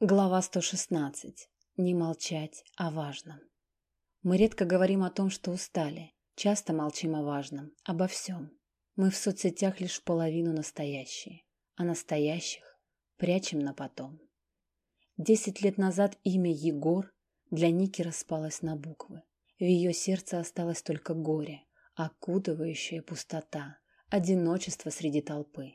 Глава 116. Не молчать о важном. Мы редко говорим о том, что устали, часто молчим о важном, обо всем. Мы в соцсетях лишь половину настоящие, а настоящих прячем на потом. Десять лет назад имя Егор для Ники распалось на буквы. В ее сердце осталось только горе, окутывающая пустота, одиночество среди толпы.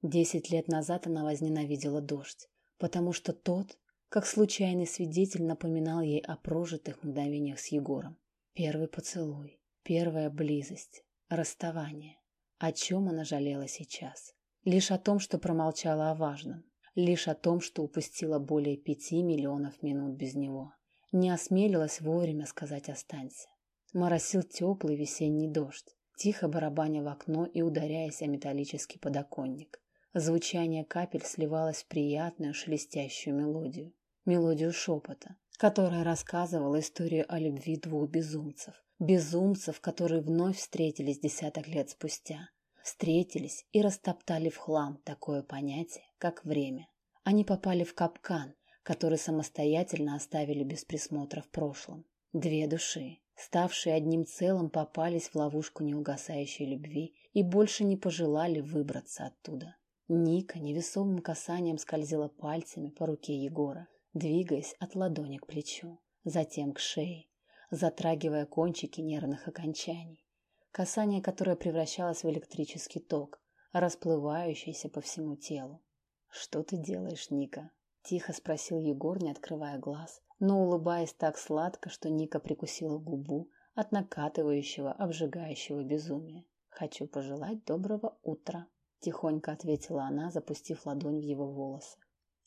Десять лет назад она возненавидела дождь, потому что тот, как случайный свидетель, напоминал ей о прожитых мгновениях с Егором. Первый поцелуй, первая близость, расставание. О чем она жалела сейчас? Лишь о том, что промолчала о важном. Лишь о том, что упустила более пяти миллионов минут без него. Не осмелилась вовремя сказать «останься». Моросил теплый весенний дождь, тихо барабаня в окно и ударяясь о металлический подоконник. Звучание капель сливалось в приятную шелестящую мелодию. Мелодию шепота, которая рассказывала историю о любви двух безумцев. Безумцев, которые вновь встретились десяток лет спустя. Встретились и растоптали в хлам такое понятие, как время. Они попали в капкан, который самостоятельно оставили без присмотра в прошлом. Две души, ставшие одним целым, попались в ловушку неугасающей любви и больше не пожелали выбраться оттуда. Ника невесомым касанием скользила пальцами по руке Егора, двигаясь от ладони к плечу, затем к шее, затрагивая кончики нервных окончаний. Касание, которое превращалось в электрический ток, расплывающийся по всему телу. «Что ты делаешь, Ника?» – тихо спросил Егор, не открывая глаз, но улыбаясь так сладко, что Ника прикусила губу от накатывающего, обжигающего безумия. «Хочу пожелать доброго утра». — тихонько ответила она, запустив ладонь в его волосы.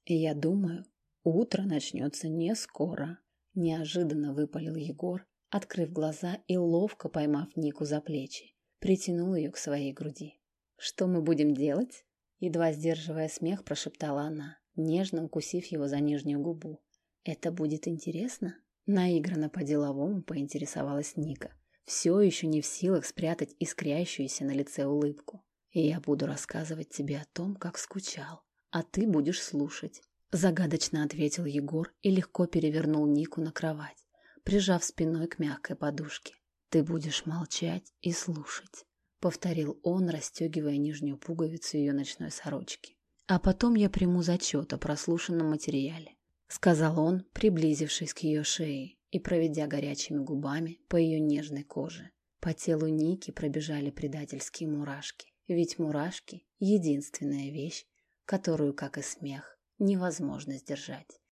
«И я думаю, утро начнется не скоро», — неожиданно выпалил Егор, открыв глаза и ловко поймав Нику за плечи, притянул ее к своей груди. «Что мы будем делать?» Едва сдерживая смех, прошептала она, нежно укусив его за нижнюю губу. «Это будет интересно?» Наигранно по-деловому поинтересовалась Ника, все еще не в силах спрятать искрящуюся на лице улыбку. И я буду рассказывать тебе о том, как скучал, а ты будешь слушать. Загадочно ответил Егор и легко перевернул Нику на кровать, прижав спиной к мягкой подушке. Ты будешь молчать и слушать, повторил он, расстегивая нижнюю пуговицу ее ночной сорочки. А потом я приму зачет о прослушанном материале, сказал он, приблизившись к ее шее и проведя горячими губами по ее нежной коже. По телу Ники пробежали предательские мурашки. Ведь мурашки — единственная вещь, которую, как и смех, невозможно сдержать.